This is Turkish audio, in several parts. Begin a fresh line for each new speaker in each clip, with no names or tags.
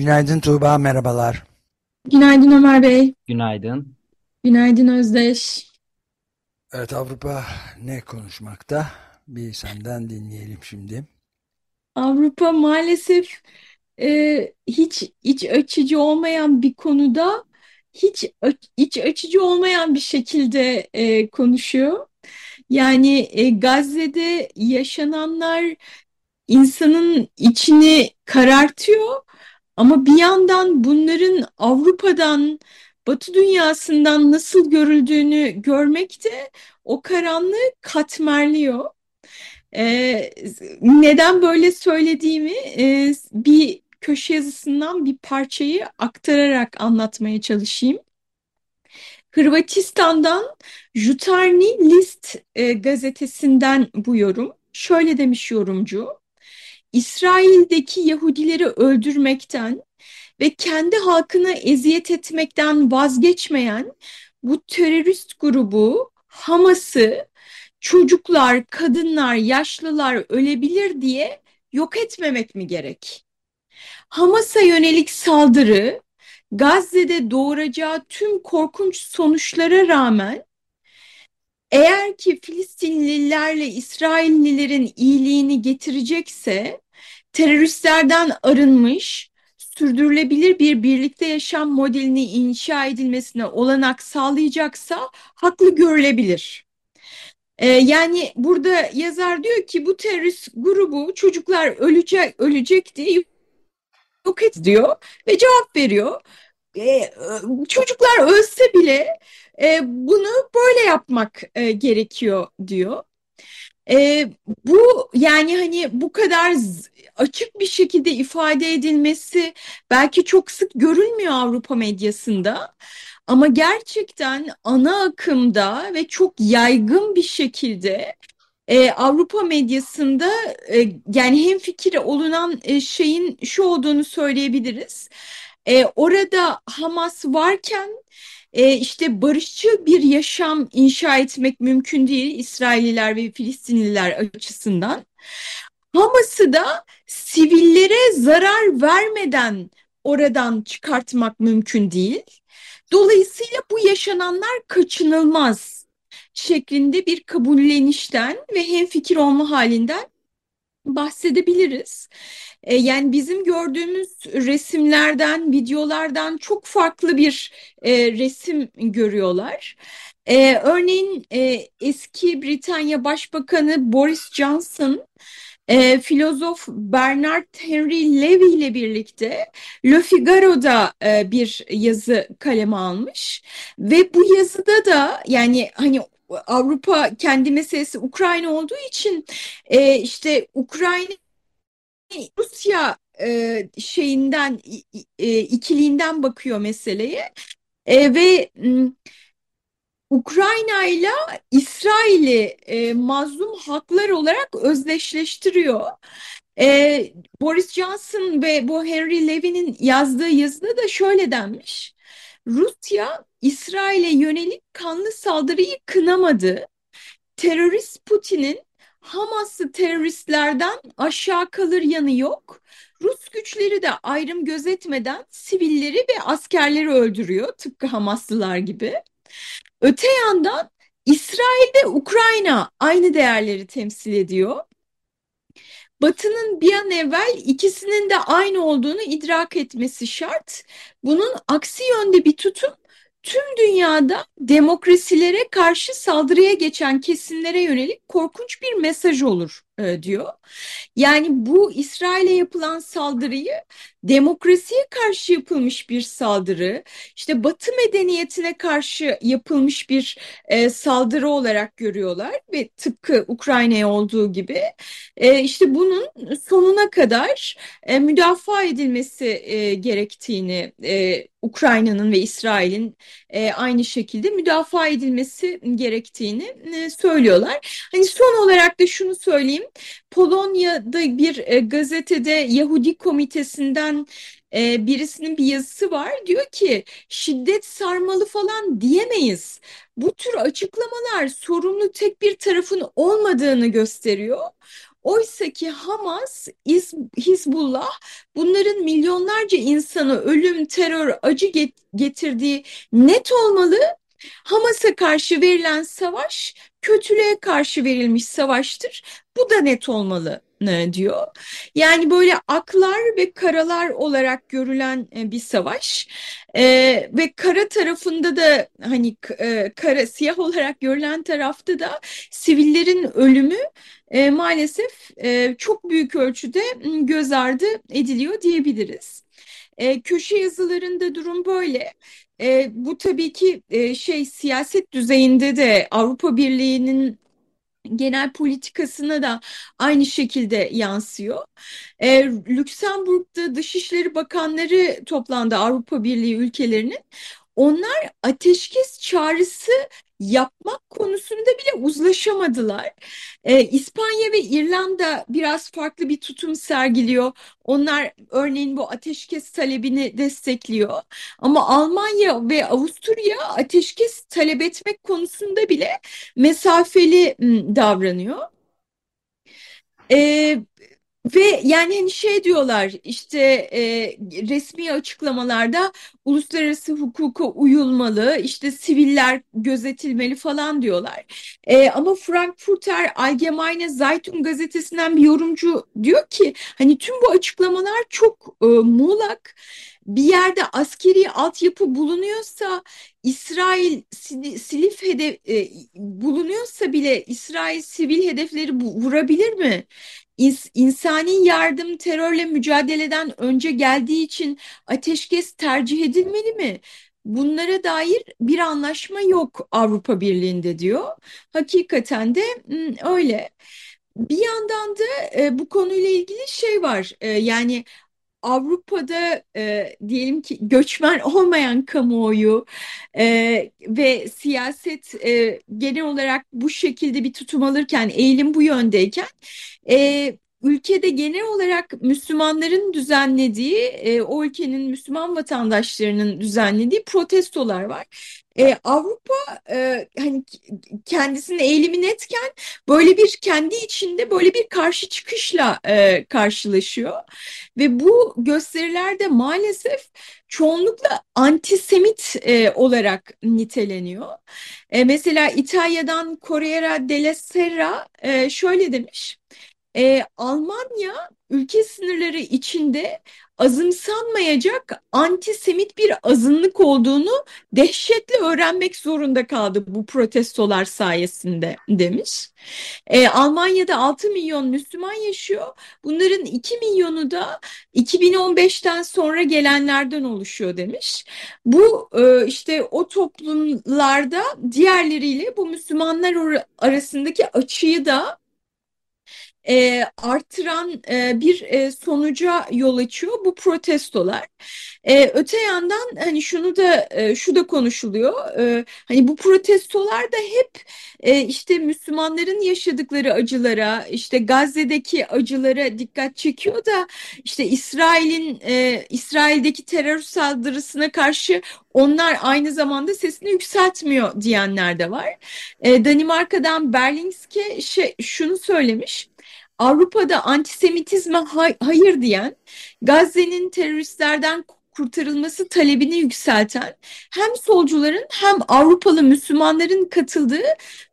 Günaydın Tuğba, merhabalar.
Günaydın Ömer Bey.
Günaydın.
Günaydın Özdeş.
Evet Avrupa ne konuşmakta? Bir senden dinleyelim şimdi.
Avrupa maalesef e, hiç iç açıcı olmayan bir konuda hiç iç açıcı olmayan bir şekilde e, konuşuyor. Yani e, Gazze'de yaşananlar insanın içini karartıyor ama bir yandan bunların Avrupa'dan, Batı dünyasından nasıl görüldüğünü görmek de o karanlığı katmerliyor. Ee, neden böyle söylediğimi e, bir köşe yazısından bir parçayı aktararak anlatmaya çalışayım. Hırvatistan'dan Jutarnji List e, gazetesinden bu yorum. Şöyle demiş yorumcu. İsrail'deki Yahudileri öldürmekten ve kendi halkına eziyet etmekten vazgeçmeyen bu terörist grubu Hamas'ı çocuklar, kadınlar, yaşlılar ölebilir diye yok etmemek mi gerek? Hamas'a yönelik saldırı Gazze'de doğuracağı tüm korkunç sonuçlara rağmen eğer ki Filistinlilerle İsraillilerin iyiliğini getirecekse teröristlerden arınmış, sürdürülebilir bir birlikte yaşam modelini inşa edilmesine olanak sağlayacaksa haklı görülebilir. Ee, yani burada yazar diyor ki bu terörist grubu çocuklar ölecek ölecek diye yok et diyor ve cevap veriyor. Ee, çocuklar ölse bile e, bunu böyle yapmak e, gerekiyor diyor. E, bu yani hani bu kadar açık bir şekilde ifade edilmesi belki çok sık görülmüyor Avrupa medyasında. Ama gerçekten ana akımda ve çok yaygın bir şekilde e, Avrupa medyasında e, yani hem fikir olunan e, şeyin şu olduğunu söyleyebiliriz. E, orada Hamas varken e, işte barışçı bir yaşam inşa etmek mümkün değil İsrailliler ve Filistinliler açısından. Hamas'ı da sivillere zarar vermeden oradan çıkartmak mümkün değil. Dolayısıyla bu yaşananlar kaçınılmaz şeklinde bir kabullenişten ve hemfikir olma halinden bahsedebiliriz. E, yani bizim gördüğümüz resimlerden, videolardan çok farklı bir e, resim görüyorlar. E, örneğin e, eski Britanya Başbakanı Boris Johnson e, filozof Bernard Henry Levy ile birlikte Le Figaro'da e, bir yazı kaleme almış ve bu yazıda da yani hani Avrupa kendi meselesi Ukrayna olduğu için e, işte Ukrayna Rusya e, şeyinden e, ikiliğinden bakıyor meseleye e, ve Ukrayna ile İsrail'i e, mazlum haklar olarak özdeşleştiriyor. E, Boris Johnson ve bu Henry Levy'nin yazdığı yazıda da şöyle denmiş. Rusya İsrail'e yönelik kanlı saldırıyı kınamadı. Terörist Putin'in Hamaslı teröristlerden aşağı kalır yanı yok. Rus güçleri de ayrım gözetmeden sivilleri ve askerleri öldürüyor tıpkı Hamaslılar gibi. Öte yandan İsrail ve Ukrayna aynı değerleri temsil ediyor. Batı'nın bir an evvel ikisinin de aynı olduğunu idrak etmesi şart. Bunun aksi yönde bir tutum tüm dünyada demokrasilere karşı saldırıya geçen kesimlere yönelik korkunç bir mesaj olur e, diyor. Yani bu İsrail'e yapılan saldırıyı demokrasiye karşı yapılmış bir saldırı, işte Batı medeniyetine karşı yapılmış bir e, saldırı olarak görüyorlar ve tıpkı Ukrayna'ya olduğu gibi e, işte bunun sonuna kadar e, müdafaa edilmesi e, gerektiğini e, Ukrayna'nın ve İsrail'in e, aynı şekilde müdafaa edilmesi gerektiğini e, söylüyorlar. Hani son olarak da şunu söyleyeyim. Polonya'da bir e, gazetede Yahudi komitesinden e, birisinin bir yazısı var. Diyor ki şiddet sarmalı falan diyemeyiz. Bu tür açıklamalar sorumlu tek bir tarafın olmadığını gösteriyor. Oysa ki Hamas, Hizbullah bunların milyonlarca insanı ölüm, terör, acı getirdiği net olmalı. Hamas'a karşı verilen savaş kötülüğe karşı verilmiş savaştır. Bu da net olmalı ne diyor. Yani böyle aklar ve karalar olarak görülen e, bir savaş e, ve kara tarafında da hani e, kara siyah olarak görülen tarafta da sivillerin ölümü e, maalesef e, çok büyük ölçüde göz ardı ediliyor diyebiliriz. E, köşe yazılarında durum böyle. E, bu tabii ki e, şey siyaset düzeyinde de Avrupa Birliği'nin genel politikasına da aynı şekilde yansıyor. E, Lüksemburg'da Dışişleri Bakanları toplandı Avrupa Birliği ülkelerinin. Onlar ateşkes çağrısı yapmak konusunda bile uzlaşamadılar. Ee, İspanya ve İrlanda biraz farklı bir tutum sergiliyor. Onlar örneğin bu ateşkes talebini destekliyor. Ama Almanya ve Avusturya ateşkes talep etmek konusunda bile mesafeli davranıyor. Ee, ve yani hani şey diyorlar işte e, resmi açıklamalarda uluslararası hukuka uyulmalı, işte siviller gözetilmeli falan diyorlar. E, ama Frankfurter Allgemeine Zeitung gazetesinden bir yorumcu diyor ki hani tüm bu açıklamalar çok e, muğlak bir yerde askeri altyapı bulunuyorsa İsrail silif hedef e, bulunuyorsa bile İsrail sivil hedefleri vurabilir mi? İns insani yardım terörle mücadeleden önce geldiği için ateşkes tercih edilmeli mi? Bunlara dair bir anlaşma yok Avrupa Birliği'nde diyor. Hakikaten de öyle. Bir yandan da e, bu konuyla ilgili şey var. E, yani Avrupa'da e, diyelim ki göçmen olmayan kamuoyu e, ve siyaset e, genel olarak bu şekilde bir tutum alırken eğilim bu yöndeyken e, ülkede genel olarak Müslümanların düzenlediği, e, o ülkenin Müslüman vatandaşlarının düzenlediği protestolar var. E, Avrupa e, hani kendisinin eğilimi netken böyle bir kendi içinde böyle bir karşı çıkışla e, karşılaşıyor ve bu gösterilerde maalesef çoğunlukla antisemit e, olarak niteleniyor. E, mesela İtalya'dan Corriere della Sera e, şöyle demiş e, Almanya ülke sınırları içinde azımsanmayacak antisemit bir azınlık olduğunu dehşetle öğrenmek zorunda kaldı bu protestolar sayesinde demiş. Ee, Almanya'da 6 milyon Müslüman yaşıyor. Bunların 2 milyonu da 2015'ten sonra gelenlerden oluşuyor demiş. Bu e, işte o toplumlarda diğerleriyle bu Müslümanlar arasındaki açıyı da e, artıran e, bir e, sonuca yol açıyor bu protestolar. E, öte yandan hani şunu da e, şu da konuşuluyor. E, hani bu protestolar da hep e, işte Müslümanların yaşadıkları acılara, işte Gazze'deki acılara dikkat çekiyor da işte İsrail'in e, İsrail'deki terör saldırısına karşı onlar aynı zamanda sesini yükseltmiyor diyenler de var. E, Danimarka'dan Berlingske şey, şunu söylemiş. Avrupa'da antisemitizme hayır diyen, Gazze'nin teröristlerden kurtarılması talebini yükselten hem solcuların hem Avrupalı Müslümanların katıldığı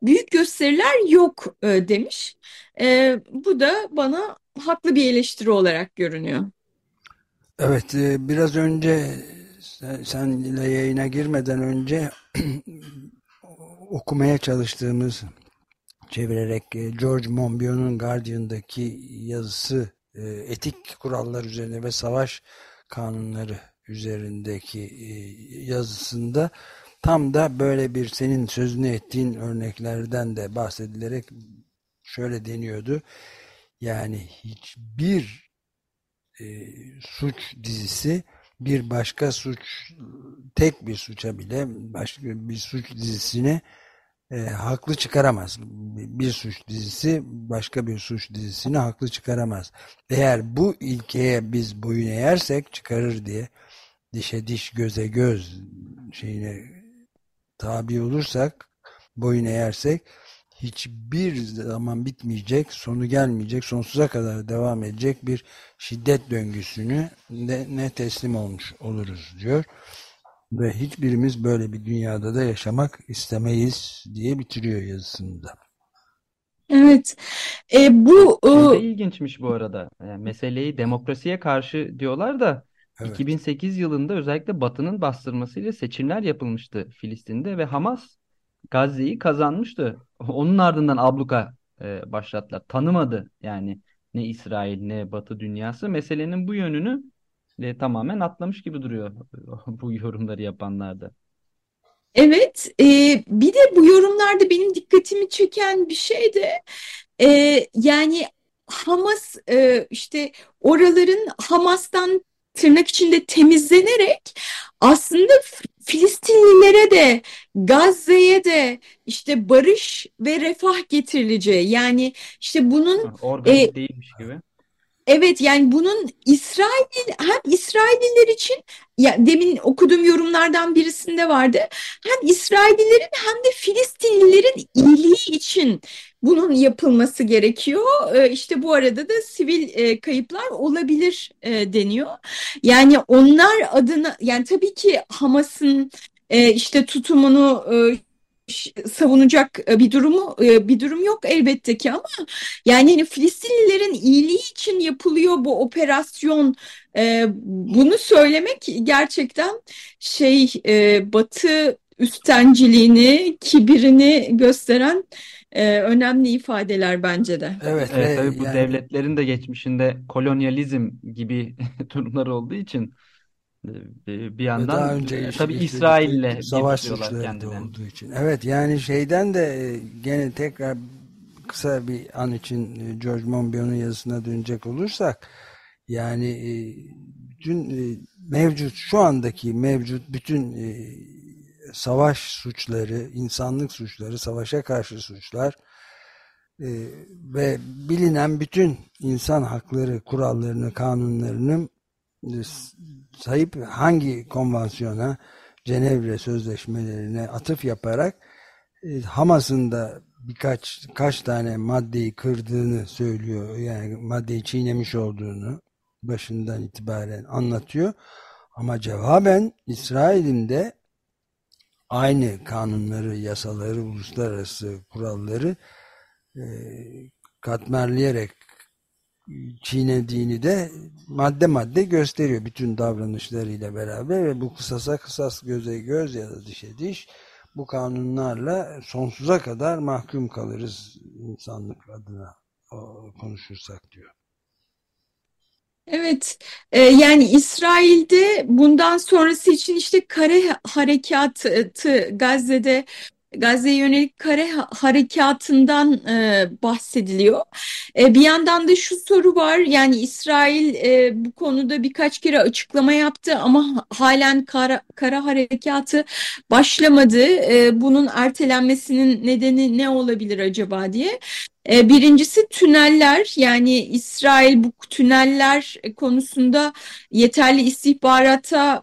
büyük gösteriler yok e, demiş. E, bu da bana haklı bir eleştiri olarak görünüyor.
Evet, e, biraz önce senle yayına girmeden önce okumaya çalıştığımız çevirerek e, George Monbiot'un Guardian'daki yazısı e, etik kurallar üzerine ve savaş kanunları üzerindeki e, yazısında tam da böyle bir senin sözünü ettiğin örneklerden de bahsedilerek şöyle deniyordu. Yani hiçbir e, suç dizisi bir başka suç tek bir suça bile başka bir suç dizisine e, haklı çıkaramaz. Bir suç dizisi başka bir suç dizisini haklı çıkaramaz. Eğer bu ilkeye biz boyun eğersek çıkarır diye dişe diş göze göz şeyine tabi olursak boyun eğersek hiçbir zaman bitmeyecek, sonu gelmeyecek, sonsuza kadar devam edecek bir şiddet döngüsünü ne, teslim olmuş oluruz diyor. Ve hiçbirimiz böyle bir dünyada da yaşamak istemeyiz diye bitiriyor yazısında.
Evet. E, bu
e... ilginçmiş bu arada. Yani meseleyi demokrasiye karşı diyorlar da evet. 2008 yılında özellikle Batı'nın bastırmasıyla seçimler yapılmıştı Filistin'de ve Hamas Gazze'yi kazanmıştı. Onun ardından abluka e, başlattılar. Tanımadı yani ne İsrail ne Batı dünyası meselenin bu yönünü e, tamamen atlamış gibi duruyor bu yorumları yapanlar da.
Evet, e, bir de bu yorumlarda benim dikkatimi çeken bir şey de e, yani Hamas e, işte oraların Hamas'tan tırnak içinde temizlenerek aslında Filistinlilere de Gazze'ye de işte barış ve refah getirileceği yani işte bunun
organik e, değilmiş gibi.
Evet yani bunun İsrail hem İsrailliler için ya demin okuduğum yorumlardan birisinde vardı. Hem İsraillilerin hem de Filistinlilerin iyiliği için bunun yapılması gerekiyor. E, işte bu arada da sivil e, kayıplar olabilir e, deniyor. Yani onlar adına yani tabii ki Hamas'ın e, işte tutumunu savunacak e, bir durumu e, bir durum yok elbette ki ama yani hani Filistinlilerin iyiliği için yapılıyor bu operasyon e, bunu söylemek gerçekten şey Batı üstenciliğini, kibirini gösteren önemli ifadeler bence de.
Evet, evet tabii bu yani... devletlerin de geçmişinde kolonyalizm gibi durumlar olduğu için bir yandan daha önce e, tabii İsrail'le
savaş suçları olduğu için. Evet yani şeyden de e, gene tekrar kısa bir an için e, George Monbiot'un yazısına dönecek olursak yani bütün mevcut şu andaki mevcut bütün savaş suçları, insanlık suçları, savaşa karşı suçlar ve bilinen bütün insan hakları kurallarını, kanunlarını sahip hangi konvansiyona, Cenevre sözleşmelerine atıf yaparak e, Hamas'ın da birkaç kaç tane maddeyi kırdığını söylüyor. Yani maddeyi çiğnemiş olduğunu başından itibaren anlatıyor. Ama cevaben İsrail'in de aynı kanunları, yasaları, uluslararası kuralları e, katmerleyerek çiğnediğini de madde madde gösteriyor bütün davranışlarıyla beraber ve bu kısasa kısas göze göz ya da dişe diş bu kanunlarla sonsuza kadar mahkum kalırız insanlık adına konuşursak diyor.
Evet, e, yani İsrail'de bundan sonrası için işte kare harekatı Gazze'de Gazze'ye yönelik kare harekatından e, bahsediliyor. E, bir yandan da şu soru var yani İsrail e, bu konuda birkaç kere açıklama yaptı ama halen kara, kara harekatı başlamadı. E, bunun ertelenmesinin nedeni ne olabilir acaba diye. E, birincisi tüneller yani İsrail bu tüneller konusunda yeterli istihbarata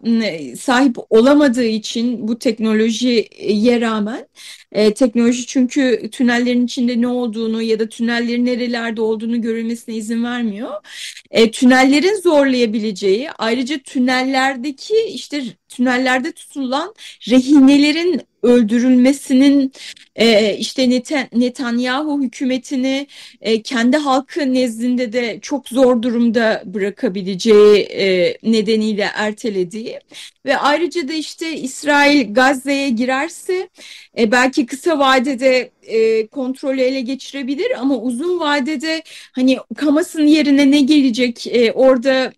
sahip olamadığı için bu teknolojiye rağmen e, teknoloji çünkü tünellerin içinde ne olduğunu ya da tünellerin nerelerde olduğunu görülmesine izin vermiyor. E, tünellerin zorlayabileceği ayrıca tünellerdeki işte tünellerde tutulan rehinelerin öldürülmesinin e, işte Netanyahu hükümetini e, kendi halkı nezdinde de çok zor durumda bırakabileceği e, nedeniyle ertelediği ve ayrıca da işte İsrail Gazze'ye girerse e, belki kısa vadede e, kontrolü ele geçirebilir ama uzun vadede hani Hamas'ın yerine ne gelecek e, orada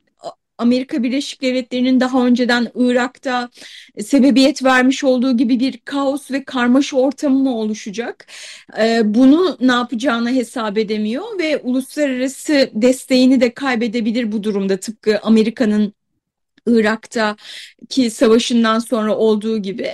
Amerika Birleşik Devletleri'nin daha önceden Irak'ta e, sebebiyet vermiş olduğu gibi bir kaos ve karmaşa ortamı mı oluşacak? E, bunu ne yapacağını hesap edemiyor ve uluslararası desteğini de kaybedebilir bu durumda tıpkı Amerika'nın Irak'taki savaşından sonra olduğu gibi.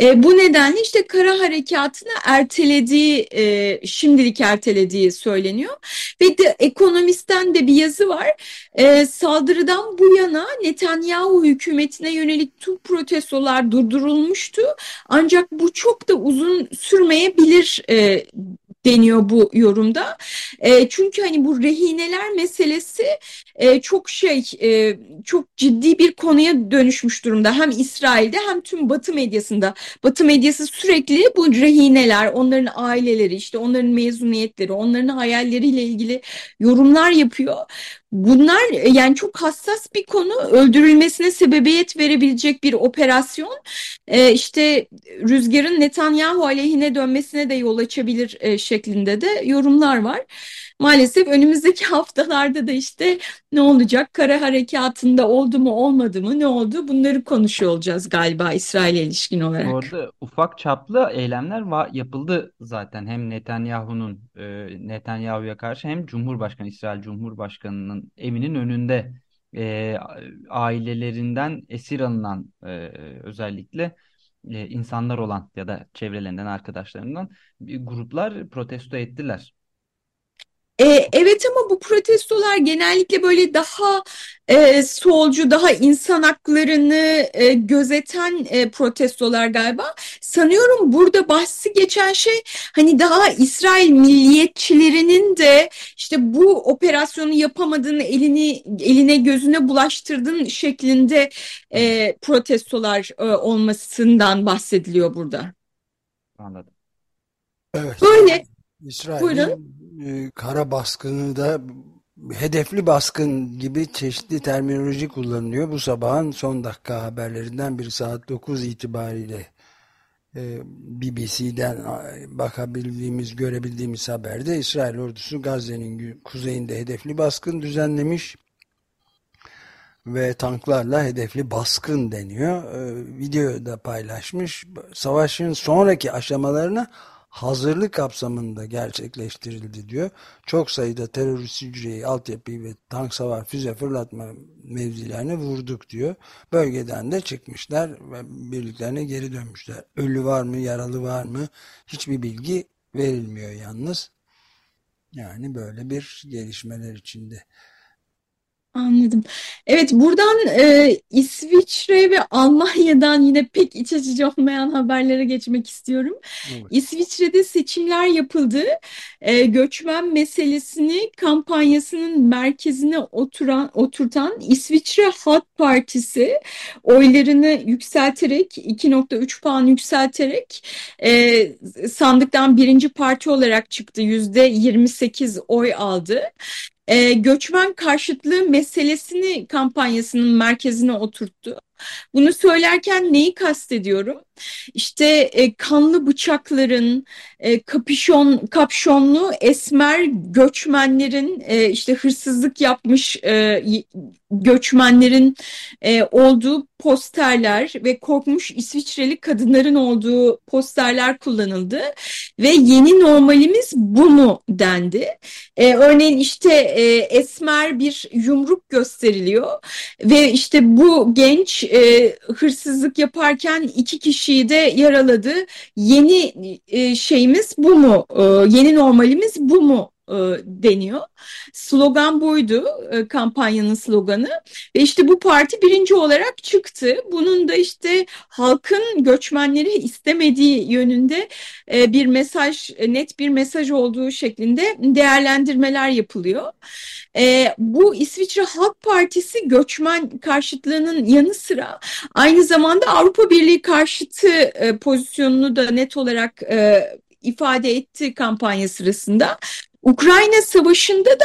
E, bu nedenle işte kara harekatını ertelediği, e, şimdilik ertelediği söyleniyor. Ve de ekonomisten de bir yazı var. E, saldırıdan bu yana Netanyahu hükümetine yönelik tüm protestolar durdurulmuştu. Ancak bu çok da uzun sürmeyebilir e, deniyor bu yorumda. E, çünkü hani bu rehineler meselesi e, çok şey e, çok ciddi bir konuya dönüşmüş durumda. Hem İsrail'de hem tüm Batı medyasında. Batı medyası sürekli bu rehineler, onların aileleri, işte onların mezuniyetleri, onların hayalleriyle ilgili yorumlar yapıyor. Bunlar e, yani çok hassas bir konu. Öldürülmesine sebebiyet verebilecek bir operasyon. E, işte rüzgarın Netanyahu aleyhine dönmesine de yol açabilir e, şeklinde de yorumlar var maalesef önümüzdeki haftalarda da işte ne olacak? Kara harekatında oldu mu olmadı mı ne oldu? Bunları konuşuyor olacağız galiba İsrail'e ilişkin olarak.
Orada ufak çaplı eylemler var, yapıldı zaten hem Netanyahu'nun e, Netanyahu'ya karşı hem Cumhurbaşkanı İsrail Cumhurbaşkanı'nın evinin önünde e, ailelerinden esir alınan e, özellikle e, insanlar olan ya da çevrelerinden arkadaşlarından gruplar protesto ettiler.
E, evet ama bu protestolar genellikle böyle daha e, solcu, daha insan haklarını e, gözeten e, protestolar galiba. Sanıyorum burada bahsi geçen şey hani daha İsrail milliyetçilerinin de işte bu operasyonu yapamadığını elini eline gözüne bulaştırdığın şeklinde e, protestolar e, olmasından bahsediliyor burada.
Anladım.
Evet.
Böyle.
İsrail'in e, kara baskını da hedefli baskın gibi çeşitli terminoloji kullanılıyor. Bu sabahın son dakika haberlerinden bir saat 9 itibariyle e, BBC'den bakabildiğimiz, görebildiğimiz haberde İsrail ordusu Gazze'nin kuzeyinde hedefli baskın düzenlemiş ve tanklarla hedefli baskın deniyor. E, video da paylaşmış. Savaşın sonraki aşamalarına hazırlık kapsamında gerçekleştirildi diyor. Çok sayıda terörist hücreyi, altyapıyı ve tank savar füze fırlatma mevzilerine vurduk diyor. Bölgeden de çıkmışlar ve birliklerine geri dönmüşler. Ölü var mı, yaralı var mı hiçbir bilgi verilmiyor yalnız. Yani böyle bir gelişmeler içinde.
Anladım. Evet buradan e, İsviçre ve Almanya'dan yine pek iç açıcı olmayan haberlere geçmek istiyorum. Evet. İsviçre'de seçimler yapıldı. E, göçmen meselesini kampanyasının merkezine oturan oturtan İsviçre Halk Partisi oylarını yükselterek 2.3 puan yükselterek e, sandıktan birinci parti olarak çıktı. %28 oy aldı e, göçmen karşıtlığı meselesini kampanyasının merkezine oturttu. Bunu söylerken neyi kastediyorum? İşte e, kanlı bıçakların, e, kapüşon, kapşonlu esmer göçmenlerin, e, işte hırsızlık yapmış e, göçmenlerin e, olduğu posterler ve korkmuş İsviçreli kadınların olduğu posterler kullanıldı ve yeni normalimiz bu mu dendi. E, örneğin işte e, esmer bir yumruk gösteriliyor ve işte bu genç e, hırsızlık yaparken iki kişiyi de yaraladı. Yeni e, şeyimiz bu mu? E, yeni normalimiz bu mu e, deniyor. Slogan buydu, e, kampanyanın sloganı. Ve işte bu parti birinci olarak çıktı. Bunun da işte halkın göçmenleri istemediği yönünde e, bir mesaj, net bir mesaj olduğu şeklinde değerlendirmeler yapılıyor. Bu İsviçre Halk Partisi göçmen karşıtlığının yanı sıra aynı zamanda Avrupa Birliği karşıtı pozisyonunu da net olarak ifade etti kampanya sırasında. Ukrayna Savaşı'nda da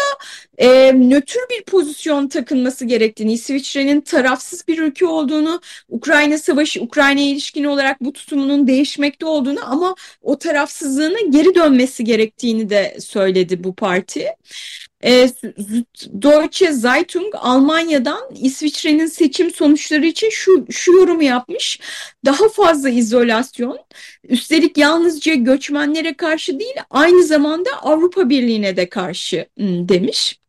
e, nötr bir pozisyon takınması gerektiğini, İsviçre'nin tarafsız bir ülke olduğunu, Ukrayna Savaşı, Ukrayna'ya ilişkin olarak bu tutumunun değişmekte olduğunu ama o tarafsızlığına geri dönmesi gerektiğini de söyledi bu parti. E, Deutsche Zeitung Almanya'dan İsviçre'nin seçim sonuçları için şu, şu yorumu yapmış. Daha fazla izolasyon, üstelik yalnızca göçmenlere karşı değil aynı zamanda Avrupa Birliği'ne de karşı demiş.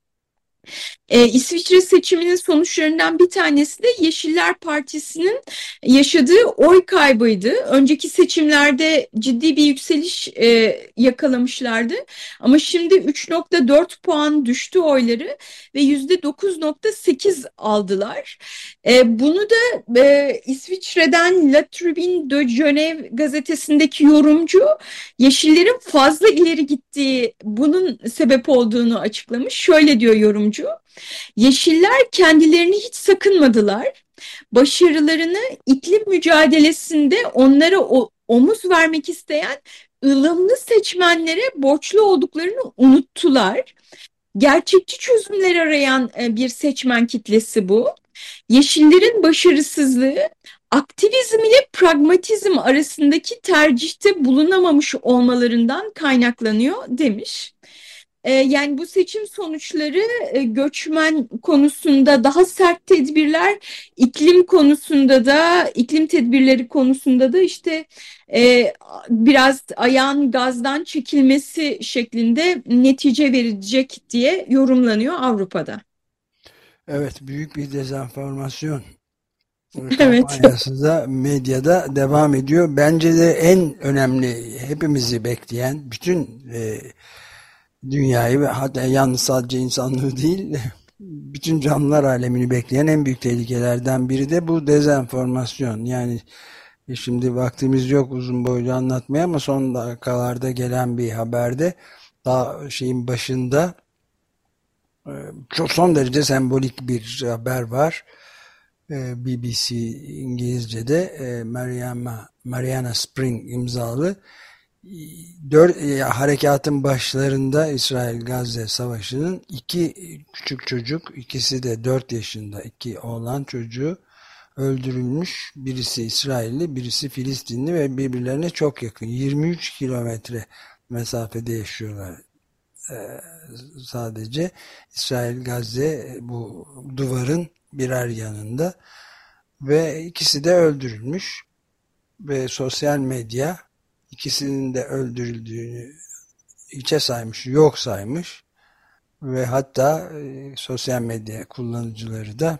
E, İsviçre seçiminin sonuçlarından bir tanesi de Yeşiller Partisi'nin yaşadığı oy kaybıydı. Önceki seçimlerde ciddi bir yükseliş e, yakalamışlardı. Ama şimdi 3.4 puan düştü oyları ve %9.8 aldılar. E, bunu da e, İsviçre'den La Tribune de Genève gazetesindeki yorumcu Yeşillerin fazla ileri gittiği bunun sebep olduğunu açıklamış. Şöyle diyor yorumcu. Yeşiller kendilerini hiç sakınmadılar. Başarılarını iklim mücadelesinde onlara o, omuz vermek isteyen ılımlı seçmenlere borçlu olduklarını unuttular. Gerçekçi çözümler arayan e, bir seçmen kitlesi bu. Yeşillerin başarısızlığı aktivizm ile pragmatizm arasındaki tercihte bulunamamış olmalarından kaynaklanıyor demiş. Ee, yani bu seçim sonuçları e, göçmen konusunda daha sert tedbirler, iklim konusunda da, iklim tedbirleri konusunda da işte e, biraz ayağın gazdan çekilmesi şeklinde netice verecek diye yorumlanıyor Avrupa'da.
Evet, büyük bir dezenformasyon kampanyası da medyada devam ediyor. Bence de en önemli, hepimizi bekleyen, bütün e, dünyayı ve hatta yalnız sadece insanlığı değil bütün canlılar alemini bekleyen en büyük tehlikelerden biri de bu dezenformasyon. Yani e, şimdi vaktimiz yok uzun boylu anlatmaya ama son dakikalarda gelen bir haberde daha şeyin başında e, çok son derece sembolik bir haber var. E, BBC İngilizce'de Mariana, Mariana Spring imzalı dört, e, harekatın başlarında İsrail-Gazze savaşının iki küçük çocuk, ikisi de dört yaşında iki oğlan çocuğu öldürülmüş. Birisi İsrailli, birisi Filistinli ve birbirlerine çok yakın. 23 kilometre mesafede yaşıyorlar ee, sadece. İsrail-Gazze bu duvarın birer yanında ve ikisi de öldürülmüş ve sosyal medya ikisinin de öldürüldüğünü içe saymış, yok saymış ve hatta e, sosyal medya kullanıcıları da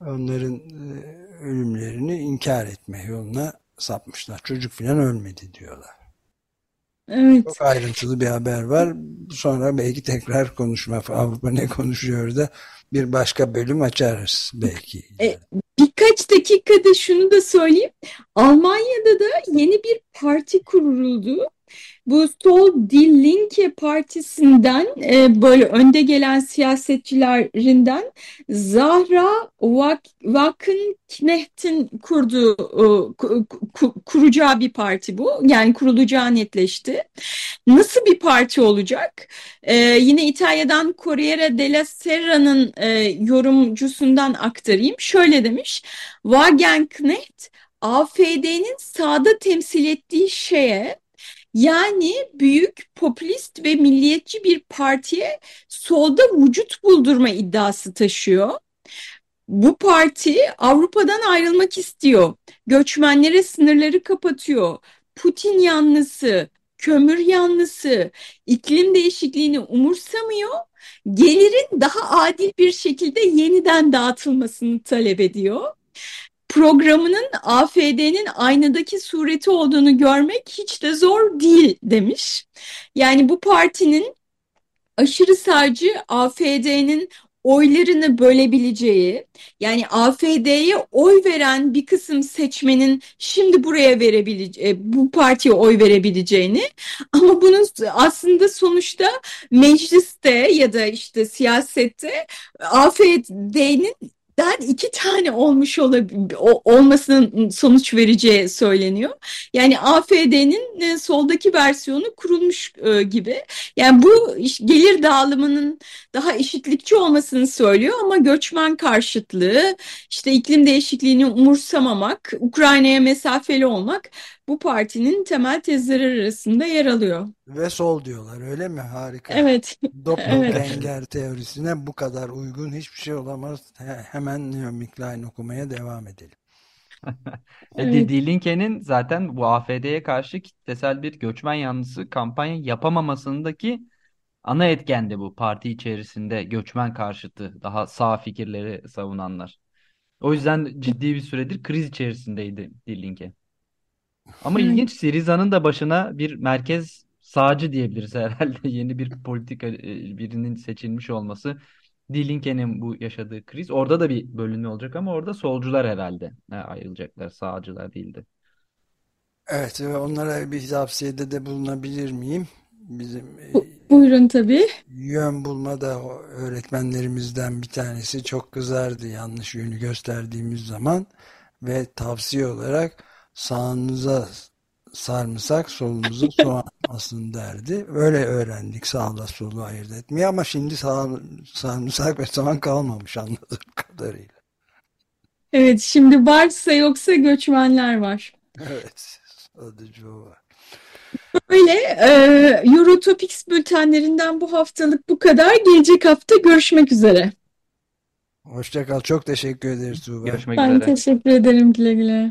onların e, ölümlerini inkar etme yoluna sapmışlar. Çocuk filan ölmedi diyorlar. Evet. Çok ayrıntılı bir haber var. Sonra belki tekrar konuşma Avrupa ne konuşuyor da bir başka bölüm açarız belki.
E, birkaç dakikada şunu da söyleyeyim. Almanya'da da yeni bir parti kuruldu. Bu Sol Die Linke partisinden e, böyle önde gelen siyasetçilerinden Zahra Wagenknecht'in kurduğu e, kuracağı bir parti bu. Yani kurulacağı netleşti. Nasıl bir parti olacak? E, yine İtalya'dan Corriere della Serra'nın e, yorumcusundan aktarayım. Şöyle demiş. Wagenknecht AFD'nin sağda temsil ettiği şeye yani büyük popülist ve milliyetçi bir partiye solda vücut buldurma iddiası taşıyor. Bu parti Avrupa'dan ayrılmak istiyor. Göçmenlere sınırları kapatıyor. Putin yanlısı, kömür yanlısı, iklim değişikliğini umursamıyor. Gelirin daha adil bir şekilde yeniden dağıtılmasını talep ediyor programının AFD'nin aynadaki sureti olduğunu görmek hiç de zor değil demiş. Yani bu partinin aşırı sağcı AFD'nin oylarını bölebileceği, yani AFD'ye oy veren bir kısım seçmenin şimdi buraya verebileceği, e, bu partiye oy verebileceğini ama bunun aslında sonuçta mecliste ya da işte siyasette AFD'nin den iki tane olmuş olmasının sonuç vereceği söyleniyor. Yani AFD'nin e, soldaki versiyonu kurulmuş e, gibi. Yani bu gelir dağılımının daha eşitlikçi olmasını söylüyor ama göçmen karşıtlığı, işte iklim değişikliğini umursamamak, Ukrayna'ya mesafeli olmak bu partinin temel tezleri arasında yer alıyor.
Ve sol diyorlar öyle mi? Harika.
Evet.
Doppelganger evet. teorisine bu kadar uygun hiçbir şey olamaz. Hemen Naomi Klein okumaya devam edelim.
evet. Linke'nin zaten bu AFD'ye karşı kitlesel bir göçmen yanlısı kampanya yapamamasındaki ana etkendi bu parti içerisinde göçmen karşıtı daha sağ fikirleri savunanlar. O yüzden ciddi bir süredir kriz içerisindeydi Dilinke. Ama ilginç Siriza'nın da başına bir merkez sağcı diyebiliriz herhalde. Yeni bir politika e, birinin seçilmiş olması. Dilinke'nin bu yaşadığı kriz. Orada da bir bölünme olacak ama orada solcular herhalde ha, ayrılacaklar. Sağcılar değildi.
Evet ve onlara bir tavsiyede de bulunabilir miyim? Bizim
e, Buyurun tabii.
Yön bulmada öğretmenlerimizden bir tanesi çok kızardı yanlış yönü gösterdiğimiz zaman ve tavsiye olarak sağınıza sarımsak, solunuza soğan aslında derdi. Öyle öğrendik sağla solu ayırt etmeyi ama şimdi sağ, sarımsak ve soğan kalmamış anladığım kadarıyla.
Evet şimdi varsa yoksa göçmenler var.
Evet sadece o var.
Böyle e, Eurotopics bültenlerinden bu haftalık bu kadar. Gelecek hafta görüşmek üzere.
Hoşçakal. Çok teşekkür ederiz Tuğba.
Görüşmek
ben
üzere.
Ben teşekkür ederim güle güle.